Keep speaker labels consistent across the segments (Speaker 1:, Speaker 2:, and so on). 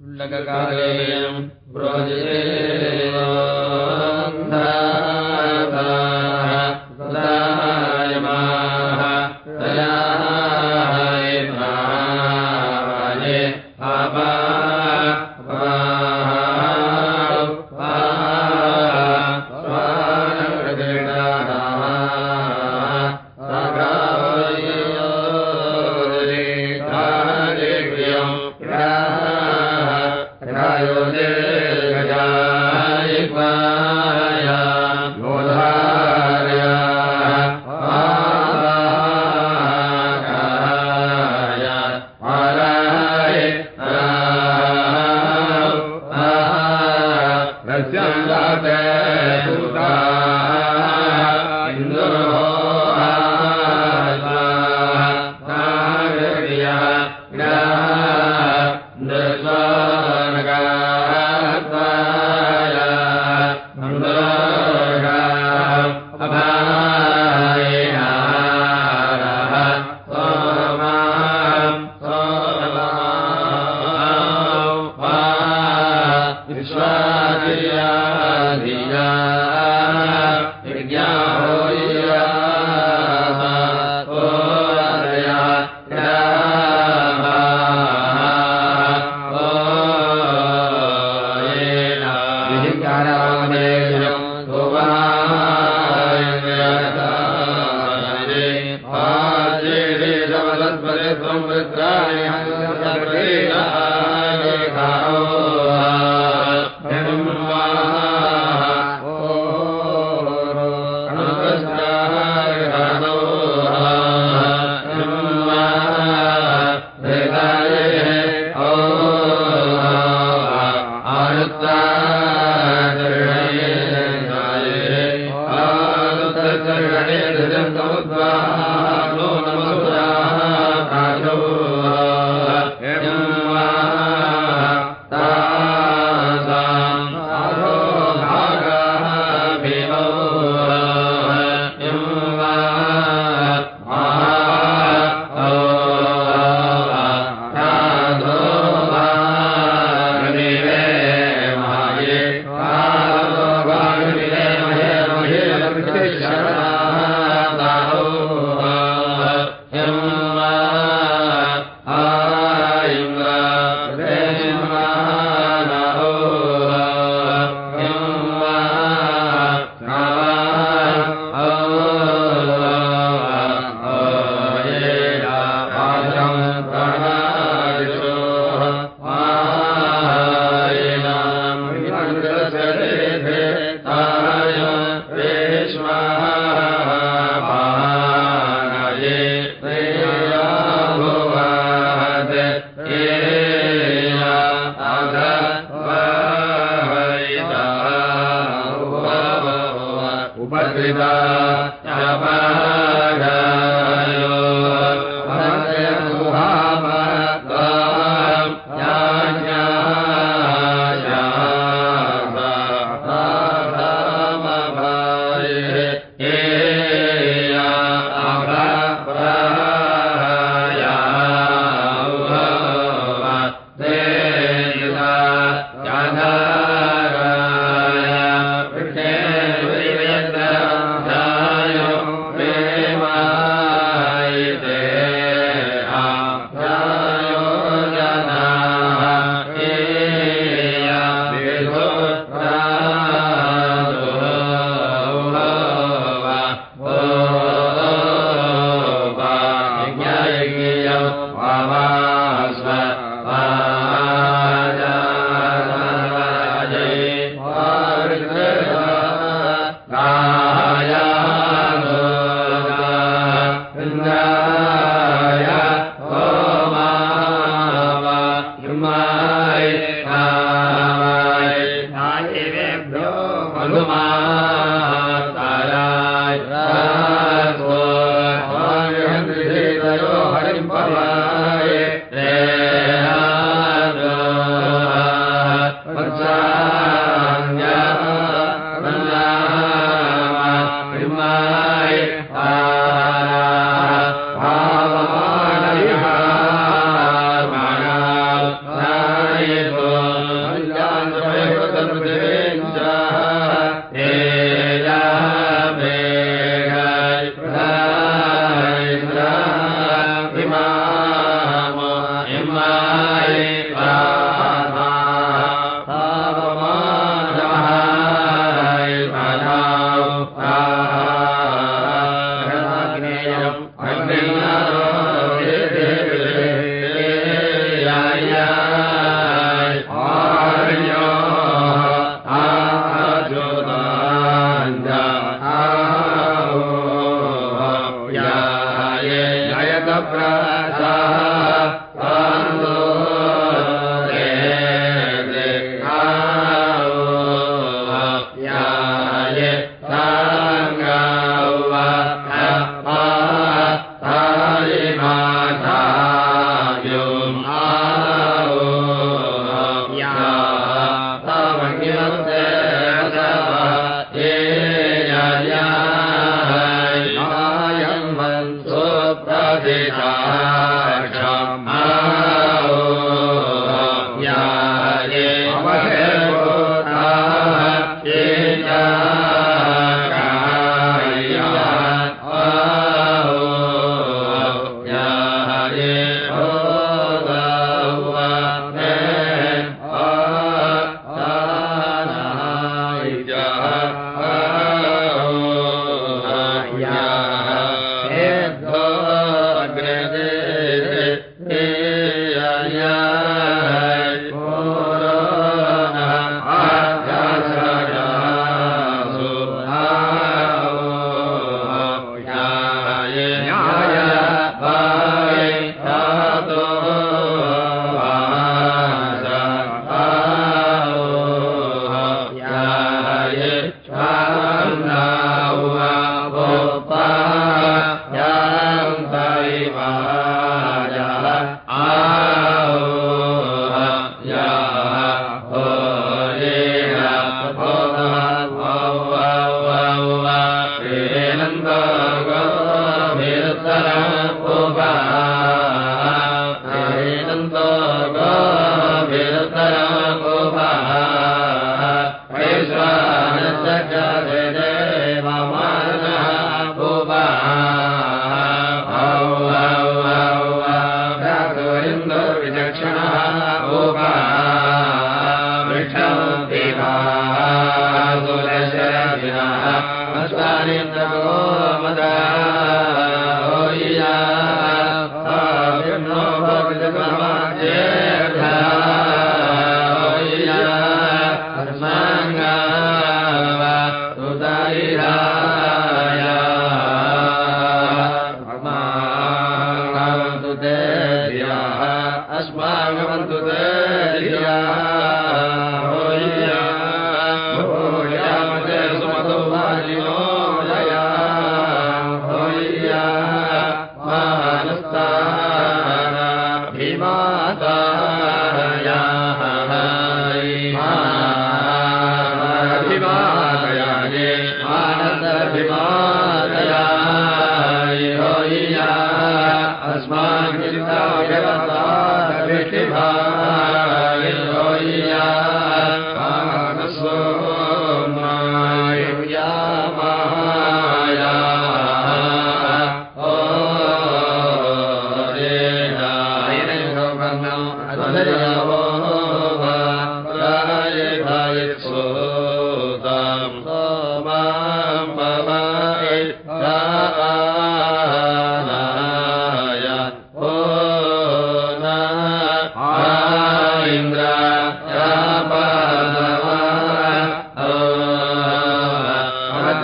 Speaker 1: लककारेयम् ब्रोजिते นา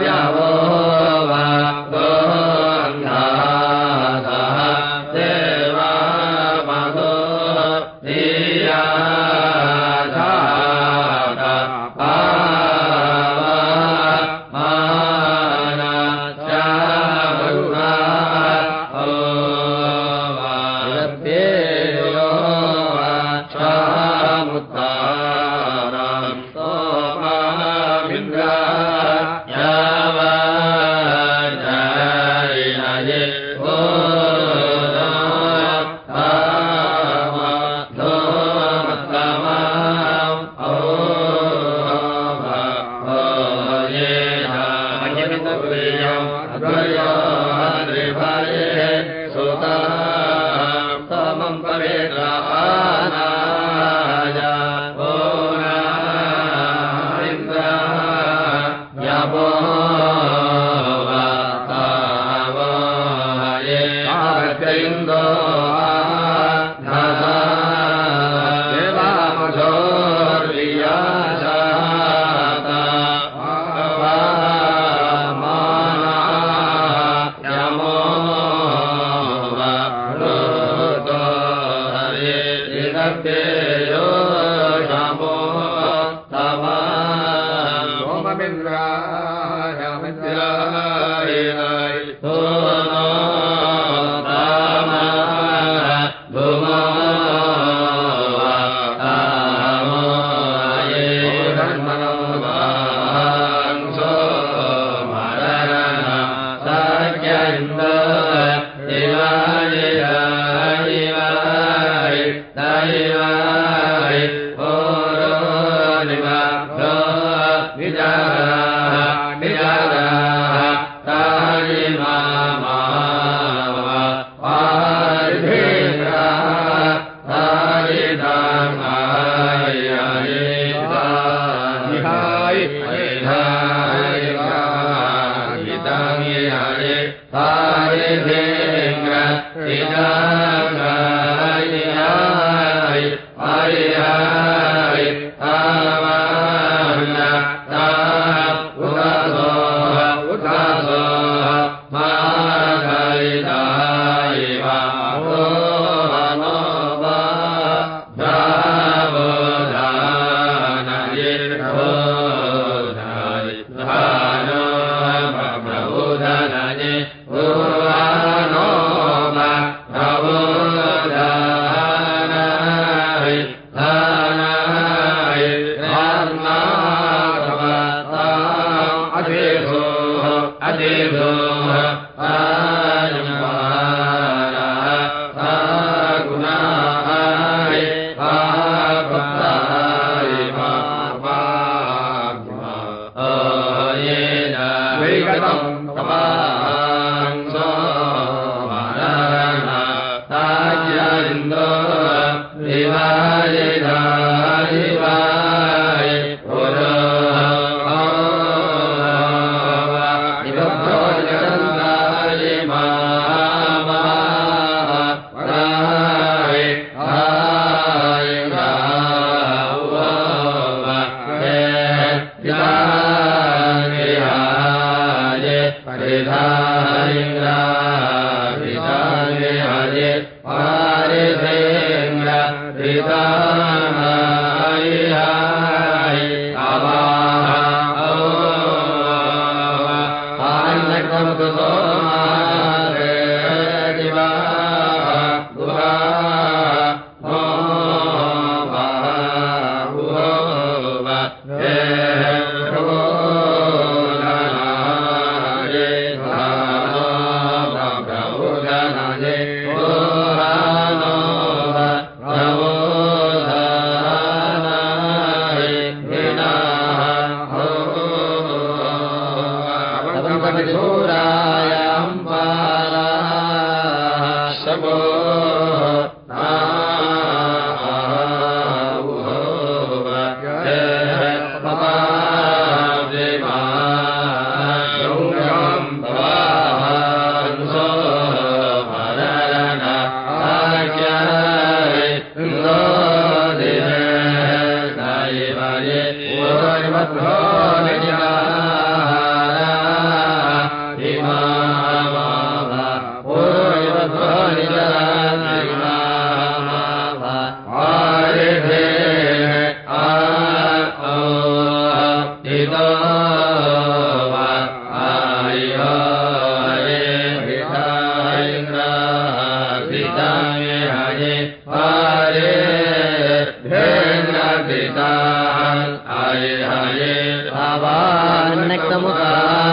Speaker 1: ृभारे आग वा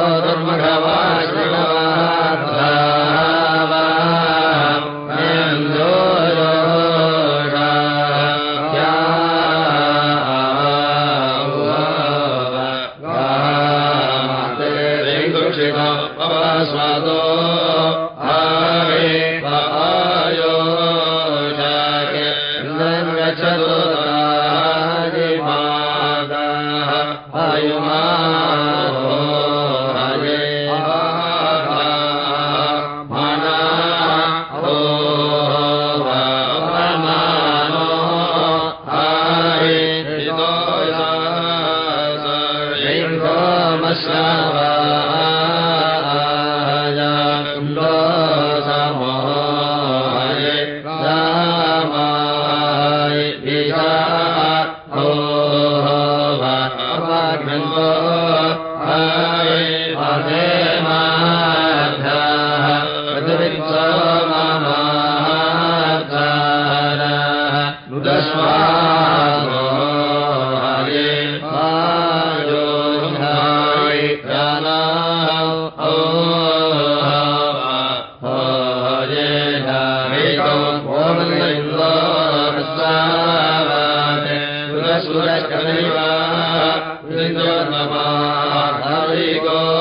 Speaker 1: हरे शिश्रयो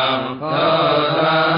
Speaker 1: ओ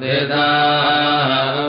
Speaker 1: वीराय